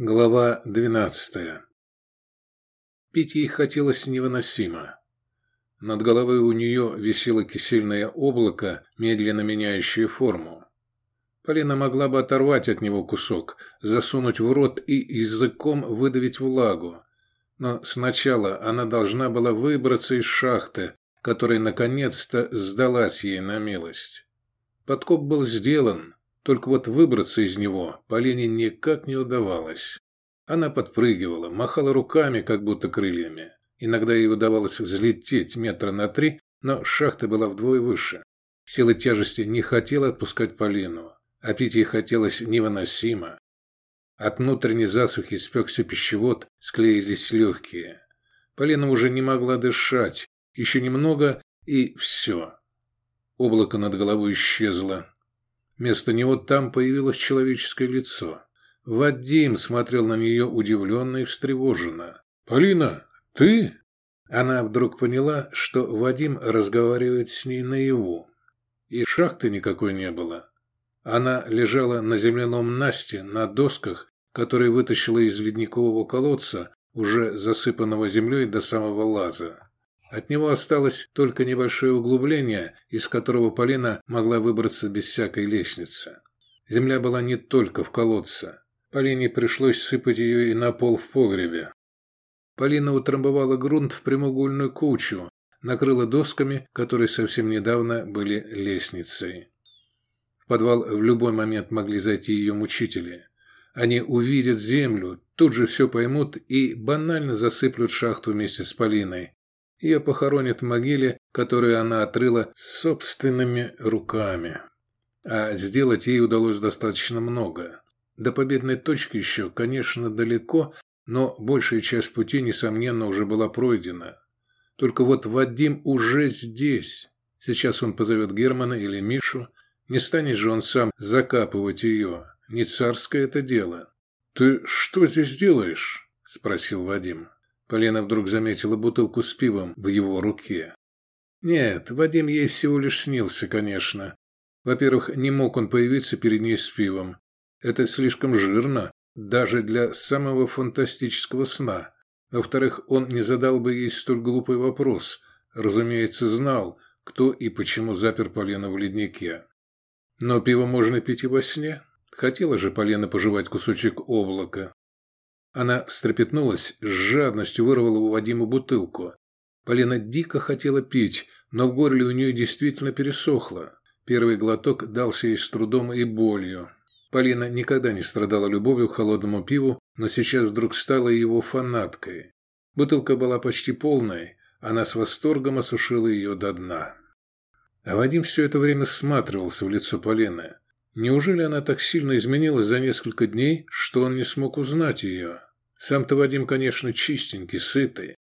Глава двенадцатая. Пить ей хотелось невыносимо. Над головой у нее висело кисельное облако, медленно меняющее форму. Полина могла бы оторвать от него кусок, засунуть в рот и языком выдавить влагу. Но сначала она должна была выбраться из шахты, которая наконец-то сдалась ей на милость. Подкоп был сделан, только вот выбраться из него Полине никак не удавалось. Она подпрыгивала, махала руками, как будто крыльями. Иногда ей удавалось взлететь метра на три, но шахта была вдвое выше. Сила тяжести не хотела отпускать Полину, а пить ей хотелось невыносимо. От внутренней засухи спекся пищевод, склеились легкие. Полина уже не могла дышать. Еще немного, и все. Облако над головой исчезло. Вместо него там появилось человеческое лицо. Вадим смотрел на нее удивленно и встревоженно. «Полина, ты?» Она вдруг поняла, что Вадим разговаривает с ней наяву. И шахты никакой не было. Она лежала на земляном насте, на досках, которые вытащила из ледникового колодца, уже засыпанного землей до самого лаза. От него осталось только небольшое углубление, из которого Полина могла выбраться без всякой лестницы. Земля была не только в колодце. Полине пришлось сыпать ее и на пол в погребе. Полина утрамбовала грунт в прямоугольную кучу, накрыла досками, которые совсем недавно были лестницей. В подвал в любой момент могли зайти ее мучители. Они увидят землю, тут же все поймут и банально засыплют шахту вместе с Полиной, ее похоронят в могиле, которую она отрыла собственными руками. А сделать ей удалось достаточно много. До победной точки еще, конечно, далеко, но большая часть пути, несомненно, уже была пройдена. Только вот Вадим уже здесь. Сейчас он позовет Германа или Мишу. Не станет же он сам закапывать ее. Не царское это дело. «Ты что здесь делаешь?» – спросил Вадим. Полина вдруг заметила бутылку с пивом в его руке. Нет, Вадим ей всего лишь снился, конечно. Во-первых, не мог он появиться перед ней с пивом. Это слишком жирно, даже для самого фантастического сна. Во-вторых, он не задал бы ей столь глупый вопрос. Разумеется, знал, кто и почему запер Полену в леднике. Но пиво можно пить и во сне. Хотела же Полена пожевать кусочек облака. Она встрепетнулась, с жадностью вырвала у Вадима бутылку. Полина дико хотела пить, но в горле у нее действительно пересохло. Первый глоток дался ей с трудом и болью. Полина никогда не страдала любовью к холодному пиву, но сейчас вдруг стала его фанаткой. Бутылка была почти полной, она с восторгом осушила ее до дна. А Вадим все это время всматривался в лицо Полины. Неужели она так сильно изменилась за несколько дней, что он не смог узнать ее? Сам-то Вадим, конечно, чистенький, сытый.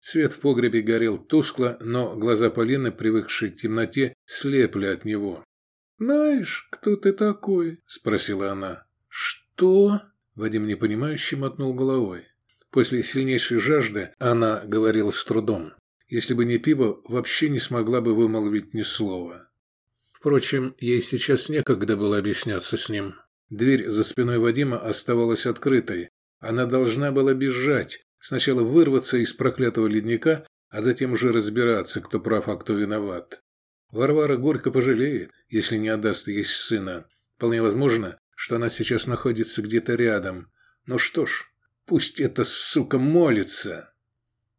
Свет в погребе горел тускло, но глаза Полины, привыкшие к темноте, слепли от него. «Знаешь, кто ты такой?» – спросила она. «Что?» – Вадим непонимающе мотнул головой. После сильнейшей жажды она говорила с трудом. Если бы не пиво, вообще не смогла бы вымолвить ни слова. Впрочем, ей сейчас некогда было объясняться с ним. Дверь за спиной Вадима оставалась открытой. Она должна была бежать, сначала вырваться из проклятого ледника, а затем уже разбираться, кто прав, а кто виноват. Варвара горько пожалеет, если не отдаст ей сына. Вполне возможно, что она сейчас находится где-то рядом. Но что ж, пусть эта сука молится.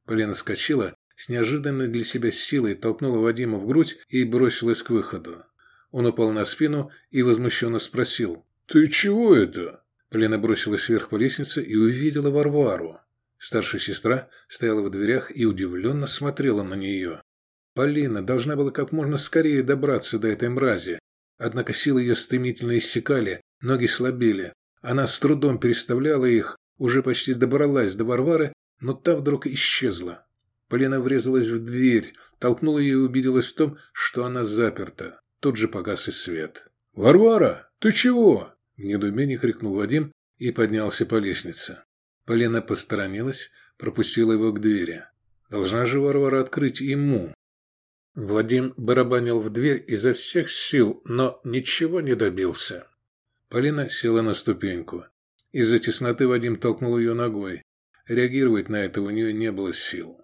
Полина скочила, с неожиданной для себя силой толкнула Вадима в грудь и бросилась к выходу. Он упал на спину и возмущенно спросил. «Ты чего это?» Полина бросилась вверх по лестнице и увидела Варвару. Старшая сестра стояла в дверях и удивленно смотрела на нее. Полина должна была как можно скорее добраться до этой мрази. Однако силы ее стремительно иссякали, ноги слабели. Она с трудом переставляла их, уже почти добралась до Варвары, но та вдруг исчезла. Полина врезалась в дверь, толкнула ее и убедилась в том, что она заперта. Тут же погас и свет. «Варвара, ты чего?» – в недоумении крикнул Вадим и поднялся по лестнице. Полина посторонилась, пропустила его к двери. Должна же Варвара открыть ему. Вадим барабанил в дверь изо всех сил, но ничего не добился. Полина села на ступеньку. Из-за тесноты Вадим толкнул ее ногой. Реагировать на это у нее не было сил.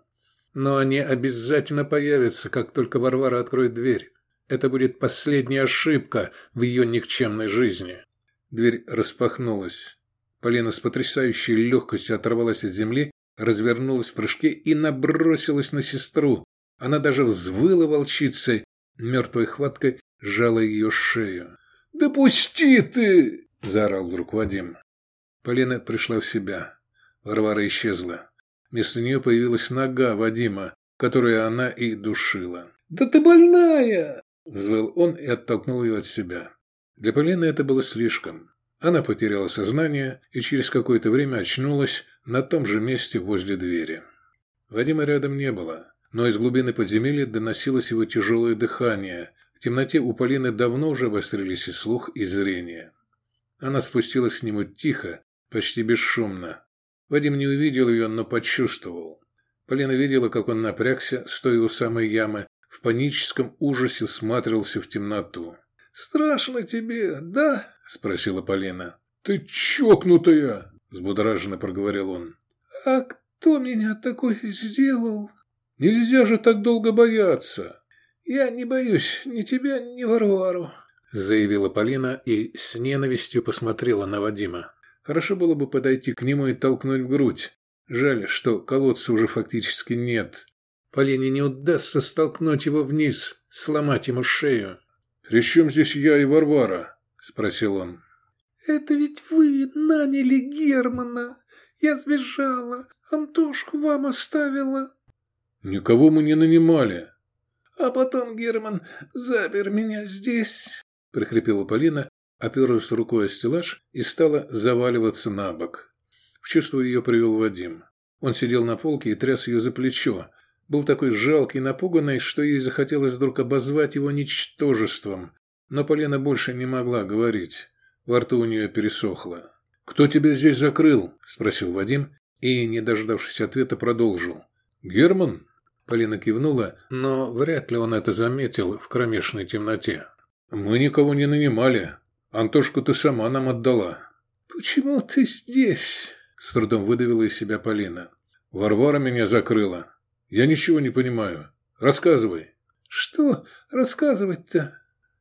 Но они обязательно появятся, как только Варвара откроет дверь. Это будет последняя ошибка в ее никчемной жизни. Дверь распахнулась. Полина с потрясающей легкостью оторвалась от земли, развернулась в прыжке и набросилась на сестру. Она даже взвыла волчицей, мертвой хваткой сжала ее шею. «Да пусти ты!» – заорал вдруг Вадим. Полина пришла в себя. Варвара исчезла. Вместо нее появилась нога Вадима, которую она и душила. «Да ты больная!» – взвыл он и оттолкнул ее от себя. Для Полины это было слишком. Она потеряла сознание и через какое-то время очнулась на том же месте возле двери. Вадима рядом не было, но из глубины подземелья доносилось его тяжелое дыхание. В темноте у Полины давно уже обострились и слух, и зрение. Она спустилась к нему тихо, почти бесшумно. Вадим не увидел ее, но почувствовал. Полина видела, как он напрягся, стоя у самой ямы, в паническом ужасе всматривался в темноту. «Страшно тебе, да?» – спросила Полина. «Ты чокнутая!» – взбудораженно проговорил он. «А кто меня такой сделал?» «Нельзя же так долго бояться!» «Я не боюсь ни тебя, ни Варвару», – заявила Полина и с ненавистью посмотрела на Вадима. Хорошо было бы подойти к нему и толкнуть в грудь. Жаль, что колодца уже фактически нет. Полине не удастся столкнуть его вниз, сломать ему шею. «При чем здесь я и Варвара?» – спросил он. «Это ведь вы наняли Германа. Я сбежала. Антошку вам оставила». «Никого мы не нанимали». «А потом Герман запер меня здесь», – прихрипела Полина, оперлась рукой о стеллаж и стала заваливаться на бок. В чувство ее привел Вадим. Он сидел на полке и тряс ее за плечо. Был такой жалкий и напуганный, что ей захотелось вдруг обозвать его ничтожеством. Но Полина больше не могла говорить. Во рту у нее пересохло. «Кто тебя здесь закрыл?» – спросил Вадим и, не дождавшись ответа, продолжил. «Герман?» Полина кивнула, но вряд ли он это заметил в кромешной темноте. «Мы никого не нанимали. Антошку ты сама нам отдала». «Почему ты здесь?» – с трудом выдавила из себя Полина. «Варвара меня закрыла. Я ничего не понимаю. Рассказывай». «Что рассказывать-то?»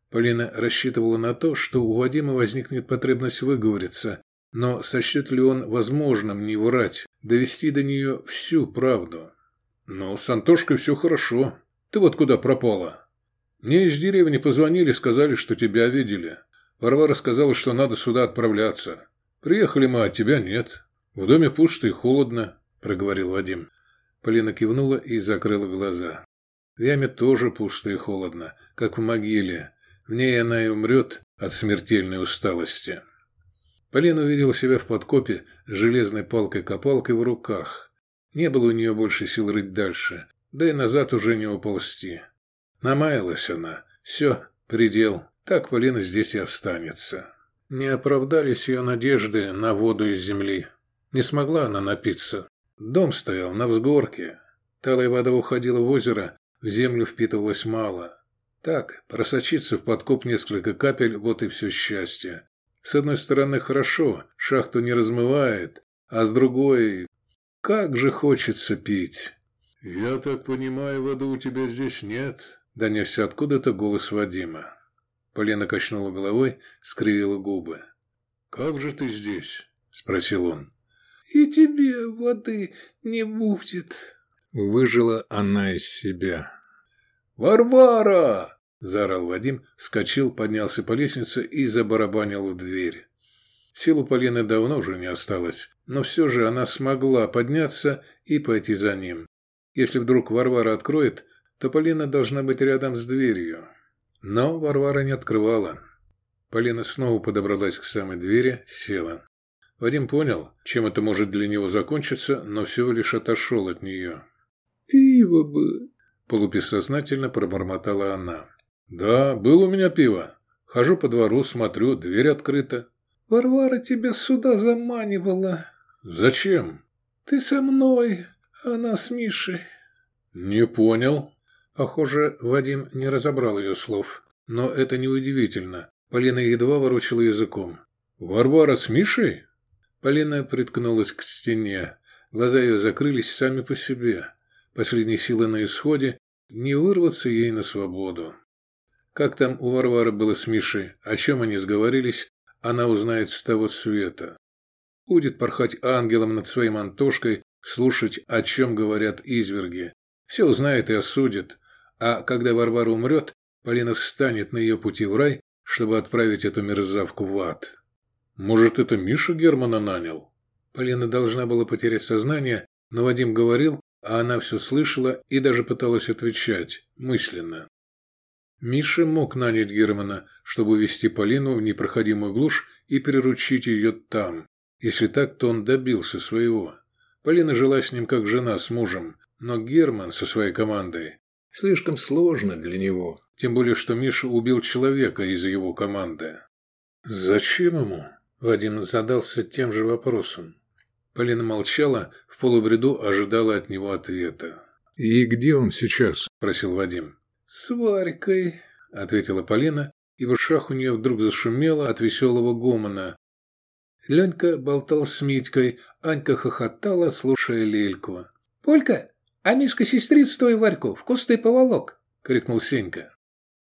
Полина рассчитывала на то, что у Вадима возникнет потребность выговориться, но сочтет ли он возможным не врать, довести до нее всю правду? «Ну, с Антошкой все хорошо. Ты вот куда пропала?» «Мне из деревни позвонили, сказали, что тебя видели. Варвара сказала, что надо сюда отправляться. Приехали мы, а тебя нет. В доме пусто и холодно», – проговорил Вадим. Полина кивнула и закрыла глаза. В яме тоже пусто и холодно, как в могиле. В ней она и умрет от смертельной усталости. Полина увидела себя в подкопе с железной палкой-копалкой в руках. Не было у нее больше сил рыть дальше, да и назад уже не уползти. Намаялась она. Все, предел. Так Полина здесь и останется. Не оправдались ее надежды на воду из земли. Не смогла она напиться. Дом стоял на взгорке. Талая вода уходила в озеро, в землю впитывалось мало. Так, просочиться в подкоп несколько капель – вот и все счастье. С одной стороны, хорошо, шахту не размывает, а с другой – как же хочется пить. «Я так понимаю, воды у тебя здесь нет?» – донесся откуда-то голос Вадима. Полина качнула головой, скривила губы. «Как же ты здесь?» – спросил он. «И тебе воды не будет», – выжила она из себя. «Варвара!» – заорал Вадим, вскочил, поднялся по лестнице и забарабанил в дверь. Сил у Полины давно уже не осталось, но все же она смогла подняться и пойти за ним. Если вдруг Варвара откроет, то Полина должна быть рядом с дверью. Но Варвара не открывала. Полина снова подобралась к самой двери, села. Вадим понял, чем это может для него закончиться, но всего лишь отошел от нее. «Пиво бы!» – полубессознательно пробормотала она. «Да, было у меня пиво. Хожу по двору, смотрю, дверь открыта». «Варвара тебя сюда заманивала». «Зачем?» «Ты со мной, она с Мишей». «Не понял». Похоже, Вадим не разобрал ее слов. Но это неудивительно. Полина едва ворочала языком. «Варвара с Мишей?» Полина приткнулась к стене. Глаза ее закрылись сами по себе. Последние силы на исходе, не вырваться ей на свободу. Как там у Варвары было с Мишей, о чем они сговорились, она узнает с того света. Будет порхать ангелом над своим Антошкой, слушать, о чем говорят изверги. Все узнает и осудит. А когда Варвара умрет, Полина встанет на ее пути в рай, чтобы отправить эту мерзавку в ад. Может, это Миша Германа нанял? Полина должна была потерять сознание, но Вадим говорил, а она все слышала и даже пыталась отвечать, мысленно. Миша мог нанять Германа, чтобы увести Полину в непроходимую глушь и приручить ее там. Если так, то он добился своего. Полина жила с ним как жена с мужем, но Герман со своей командой слишком сложно для него. Тем более, что Миша убил человека из его команды. Зачем ему? Вадим задался тем же вопросом. Полина молчала, в полубреду ожидала от него ответа. «И где он сейчас?» – просил Вадим. «С Варькой», – ответила Полина, и в ушах у нее вдруг зашумело от веселого гомона. Ленька болтал с Митькой, Анька хохотала, слушая Лельку. «Полька, а Мишка сестрицу твою Варьку в кусты поволок!» – крикнул Сенька.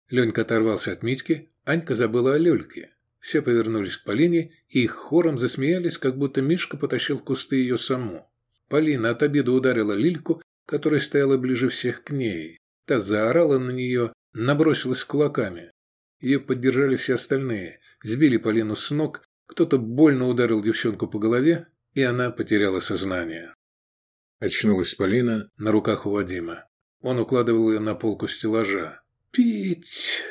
Ленька оторвался от Митьки, Анька забыла о Лельке. Все повернулись к Полине и их хором засмеялись, как будто Мишка потащил кусты ее саму. Полина от обеда ударила Лильку, которая стояла ближе всех к ней. Та заорала на нее, набросилась кулаками. Ее поддержали все остальные, сбили Полину с ног, кто-то больно ударил девчонку по голове, и она потеряла сознание. Очнулась Полина на руках у Вадима. Он укладывал ее на полку стеллажа. «Пить!»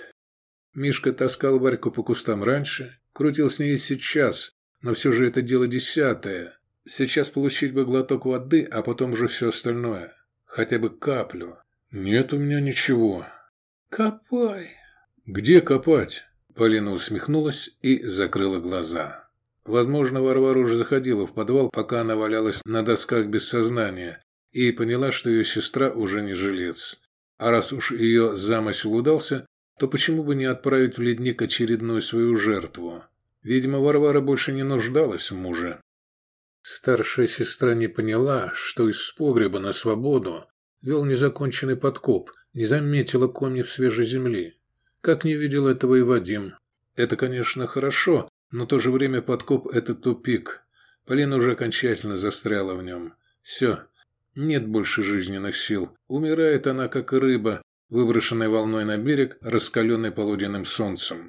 Мишка таскал Варьку по кустам раньше, крутил с ней сейчас, но все же это дело десятое. Сейчас получить бы глоток воды, а потом уже все остальное. Хотя бы каплю. «Нет у меня ничего». «Копай». «Где копать?» Полина усмехнулась и закрыла глаза. Возможно, Варвара уже заходила в подвал, пока она валялась на досках без сознания, и поняла, что ее сестра уже не жилец. А раз уж ее замысел удался, то почему бы не отправить в ледник очередную свою жертву? Видимо, Варвара больше не нуждалась в муже. Старшая сестра не поняла, что из погреба на свободу вел незаконченный подкоп, не заметила комьев свежей земли. Как не видел этого и Вадим. Это, конечно, хорошо, но в то же время подкоп – это тупик. Полина уже окончательно застряла в нем. Все, нет больше жизненных сил. Умирает она, как рыба, выброшенной волной на берег, раскаленной полуденным солнцем.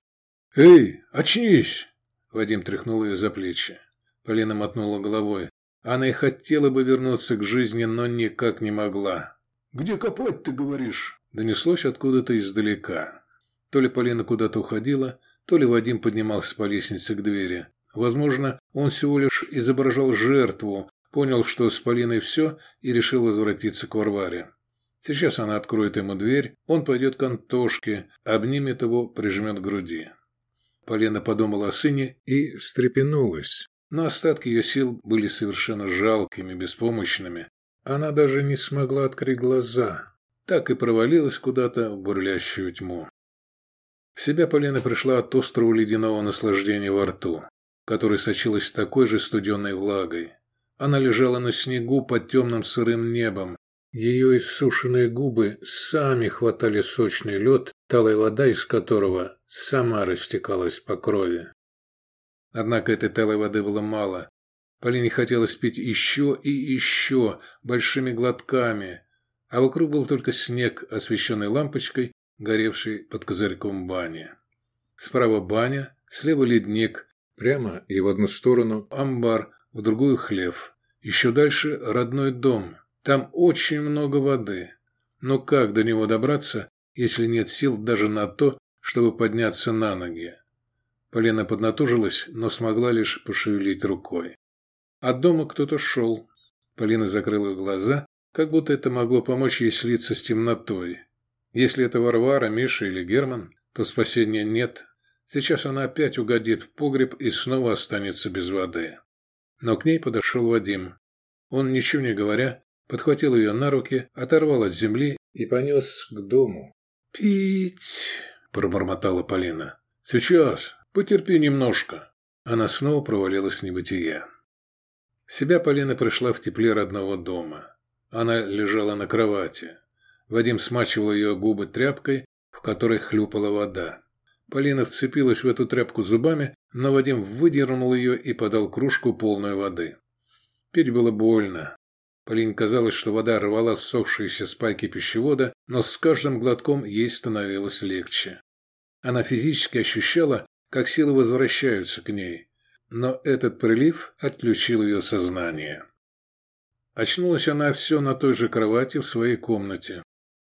«Эй, очнись!» Вадим тряхнул ее за плечи. Полина мотнула головой. Она и хотела бы вернуться к жизни, но никак не могла. «Где копать, ты говоришь?» Донеслось откуда-то издалека. То ли Полина куда-то уходила, то ли Вадим поднимался по лестнице к двери. Возможно, он всего лишь изображал жертву, понял, что с Полиной все, и решил возвратиться к Варваре. Сейчас она откроет ему дверь, он пойдет к Антошке, обнимет его, прижмет к груди. Полина подумала о сыне и встрепенулась. Но остатки ее сил были совершенно жалкими, беспомощными. Она даже не смогла открыть глаза. Так и провалилась куда-то в бурлящую тьму. В себя Полина пришла от острого ледяного наслаждения во рту, который сочилась такой же студенной влагой. Она лежала на снегу под темным сырым небом, ее иссушенные губы сами хватали сочный лед, талая вода из которого сама растекалась по крови. Однако этой талой воды было мало. Полине хотелось пить еще и еще, большими глотками, а вокруг был только снег, освещенный лампочкой, горевшей под козырьком бани. Справа баня, слева ледник, прямо и в одну сторону амбар, в другую хлев. Еще дальше родной дом, там очень много воды. Но как до него добраться, если нет сил даже на то, чтобы подняться на ноги? Полина поднатужилась, но смогла лишь пошевелить рукой. От дома кто-то шел. Полина закрыла глаза, как будто это могло помочь ей слиться с темнотой. Если это Варвара, Миша или Герман, то спасения нет. Сейчас она опять угодит в погреб и снова останется без воды. Но к ней подошел Вадим. Он, ничего не говоря, подхватил ее на руки, оторвал от земли и понес к дому. «Пить!» – пробормотала Полина. «Сейчас, потерпи немножко». Она снова провалилась в небытие. В себя Полина пришла в тепле родного дома. Она лежала на кровати. Вадим смачивал ее губы тряпкой, в которой хлюпала вода. Полина вцепилась в эту тряпку зубами, но Вадим выдернул ее и подал кружку полной воды. Пить было больно. Полине казалось, что вода рвала ссохшиеся спайки пищевода, но с каждым глотком ей становилось легче. Она физически ощущала, как силы возвращаются к ней. Но этот прилив отключил ее сознание. Очнулась она все на той же кровати в своей комнате.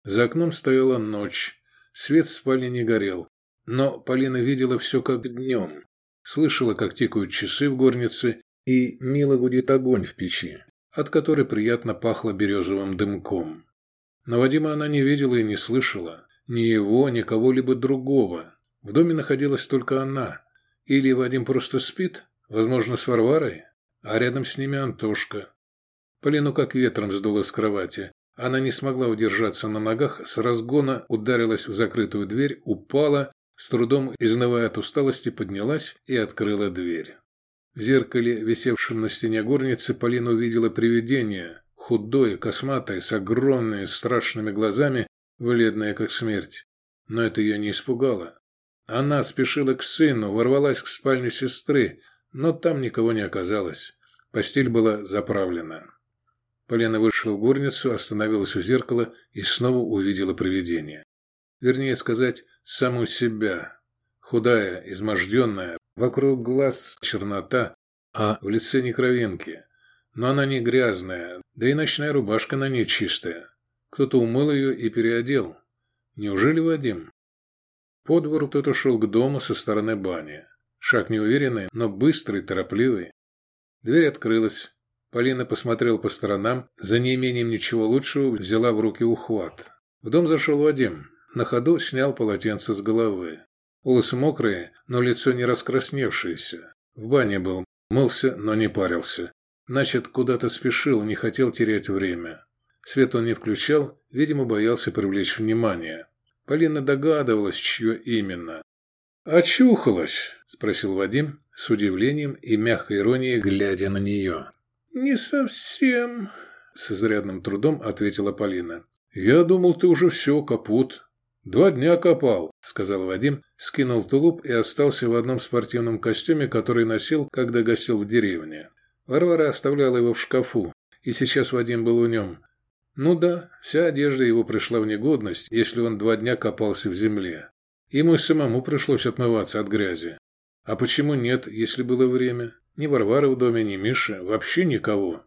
За окном стояла ночь. Свет в спальне не горел. Но Полина видела все как днем. Слышала, как тикают часы в горнице и мило гудит огонь в печи от которой приятно пахло березовым дымком. Но Вадима она не видела и не слышала. Ни его, ни кого-либо другого. В доме находилась только она. Или Вадим просто спит, возможно, с Варварой, а рядом с ними Антошка. Полину как ветром сдуло с кровати. Она не смогла удержаться на ногах, с разгона ударилась в закрытую дверь, упала, с трудом, изнывая от усталости, поднялась и открыла дверь. В зеркале, висевшем на стене горницы, Полина увидела привидение, худое, косматое, с огромными страшными глазами, бледное как смерть. Но это ее не испугало. Она спешила к сыну, ворвалась к спальне сестры, но там никого не оказалось. Постель была заправлена. Полина вышла в горницу, остановилась у зеркала и снова увидела привидение. Вернее сказать, саму себя. Худая, изможденная, Вокруг глаз чернота, а в лице не кровинки. Но она не грязная, да и ночная рубашка на ней чистая. Кто-то умыл ее и переодел. Неужели Вадим? По двору кто-то шел к дому со стороны бани. Шаг неуверенный, но быстрый, торопливый. Дверь открылась. Полина посмотрела по сторонам, за неимением ничего лучшего взяла в руки ухват. В дом зашел Вадим. На ходу снял полотенце с головы. Волосы мокрые, но лицо не раскрасневшееся. В бане был, мылся, но не парился. Значит, куда-то спешил, не хотел терять время. Свет он не включал, видимо, боялся привлечь внимание. Полина догадывалась, чье именно. «Очухалась?» – спросил Вадим с удивлением и мягкой иронией, глядя на нее. «Не совсем», – с изрядным трудом ответила Полина. «Я думал, ты уже все, капут. «Два дня копал», – сказал Вадим, скинул тулуп и остался в одном спортивном костюме, который носил, когда гостил в деревне. Варвара оставляла его в шкафу, и сейчас Вадим был в нем. Ну да, вся одежда его пришла в негодность, если он два дня копался в земле. Ему самому пришлось отмываться от грязи. А почему нет, если было время? Ни Варвары в доме, ни Миши, вообще никого.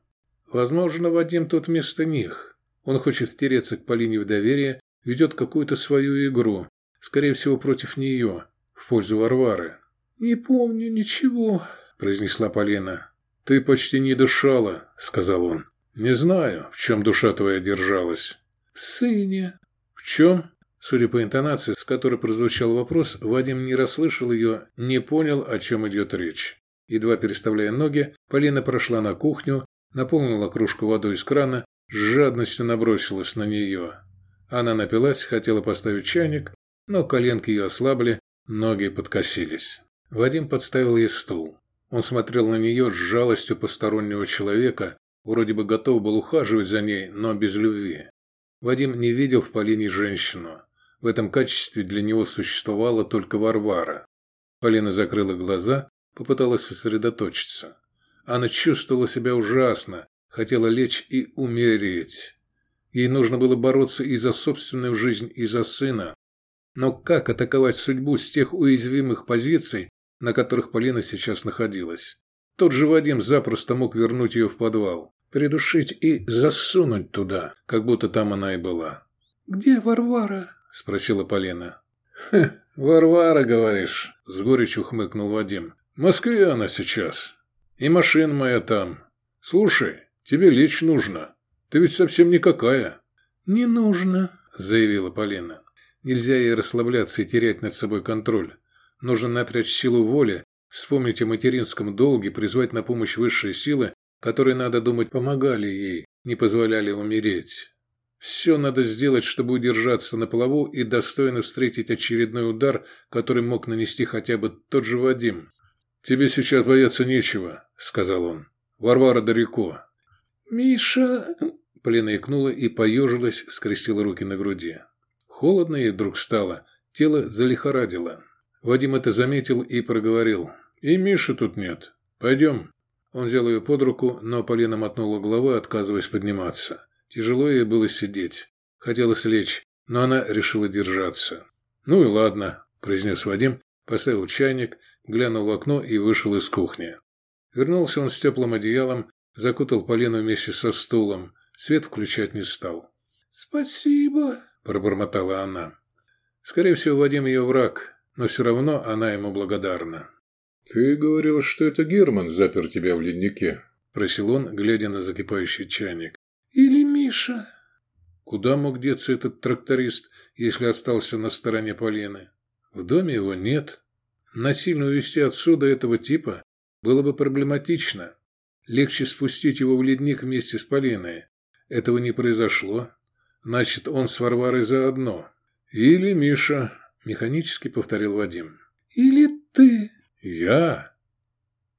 Возможно, Вадим тут вместо них. Он хочет втереться к Полине в доверие ведет какую-то свою игру, скорее всего, против нее, в пользу Варвары. «Не помню ничего», – произнесла Полина. «Ты почти не дышала», – сказал он. «Не знаю, в чем душа твоя держалась». «В сыне». «В чем?» Судя по интонации, с которой прозвучал вопрос, Вадим не расслышал ее, не понял, о чем идет речь. Едва переставляя ноги, Полина прошла на кухню, наполнила кружку водой из крана, с жадностью набросилась на нее. Она напилась, хотела поставить чайник, но коленки ее ослабли, ноги подкосились. Вадим подставил ей стул. Он смотрел на нее с жалостью постороннего человека, вроде бы готов был ухаживать за ней, но без любви. Вадим не видел в Полине женщину. В этом качестве для него существовала только Варвара. Полина закрыла глаза, попыталась сосредоточиться. Она чувствовала себя ужасно, хотела лечь и умереть. Ей нужно было бороться и за собственную жизнь, и за сына. Но как атаковать судьбу с тех уязвимых позиций, на которых Полина сейчас находилась? Тот же Вадим запросто мог вернуть ее в подвал, придушить и засунуть туда, как будто там она и была. «Где Варвара?» – спросила Полина. Варвара, говоришь?» – с горечью хмыкнул Вадим. «В Москве она сейчас. И машина моя там. Слушай, тебе лечь нужно. Ты ведь совсем никакая». «Не нужно», – заявила Полина. Нельзя ей расслабляться и терять над собой контроль. Нужно напрячь силу воли, вспомнить о материнском долге, призвать на помощь высшие силы, которые, надо думать, помогали ей, не позволяли умереть. Все надо сделать, чтобы удержаться на плаву и достойно встретить очередной удар, который мог нанести хотя бы тот же Вадим. «Тебе сейчас бояться нечего», – сказал он. Варвара далеко». «Миша...» Полина икнула и поежилась, скрестила руки на груди. Холодно ей вдруг стало, тело залихорадило. Вадим это заметил и проговорил. «И Миши тут нет. Пойдем». Он взял ее под руку, но Полина мотнула головой, отказываясь подниматься. Тяжело ей было сидеть. Хотелось лечь, но она решила держаться. «Ну и ладно», – произнес Вадим, поставил чайник, глянул в окно и вышел из кухни. Вернулся он с теплым одеялом, закутал Полину вместе со стулом. Свет включать не стал. «Спасибо», – пробормотала она. Скорее всего, Вадим ее враг, но все равно она ему благодарна. «Ты говорил, что это Герман запер тебя в леднике?» – просил он, глядя на закипающий чайник. «Или Миша?» Куда мог деться этот тракторист, если остался на стороне Полины? В доме его нет. Насильно увезти отсюда этого типа было бы проблематично. Легче спустить его в ледник вместе с Полиной. Этого не произошло. Значит, он с Варварой заодно. Или Миша, механически повторил Вадим. Или ты. Я?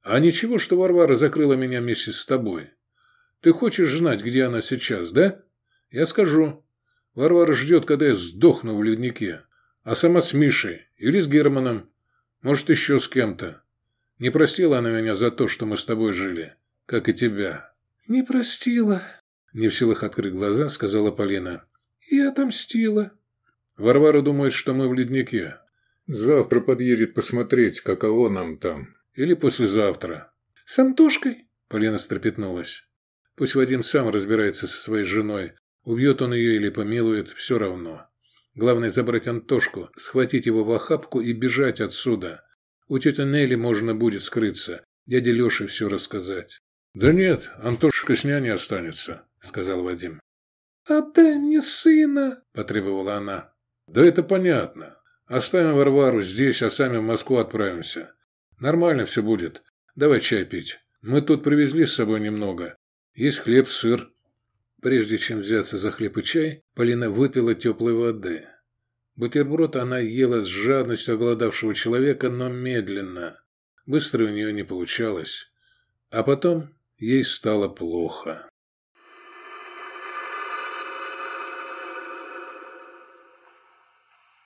А ничего, что Варвара закрыла меня вместе с тобой. Ты хочешь знать, где она сейчас, да? Я скажу. Варвара ждет, когда я сдохну в леднике. А сама с Мишей или с Германом. Может, еще с кем-то. Не простила она меня за то, что мы с тобой жили. Как и тебя. Не простила. Не в силах открыть глаза, сказала Полина. И отомстила. Варвара думает, что мы в леднике. Завтра подъедет посмотреть, каково нам там. Или послезавтра. С Антошкой? Полина стрепетнулась. Пусть Вадим сам разбирается со своей женой. Убьет он ее или помилует, все равно. Главное забрать Антошку, схватить его в охапку и бежать отсюда. У тети Нелли можно будет скрыться, дяде Леше все рассказать. «Да нет, Антошка с няней останется», — сказал Вадим. «Отдай мне сына», — потребовала она. «Да это понятно. Оставим Варвару здесь, а сами в Москву отправимся. Нормально все будет. Давай чай пить. Мы тут привезли с собой немного. Есть хлеб, сыр». Прежде чем взяться за хлеб и чай, Полина выпила теплой воды. Бутерброд она ела с жадностью оголодавшего человека, но медленно. Быстро у нее не получалось. А потом ей стало плохо.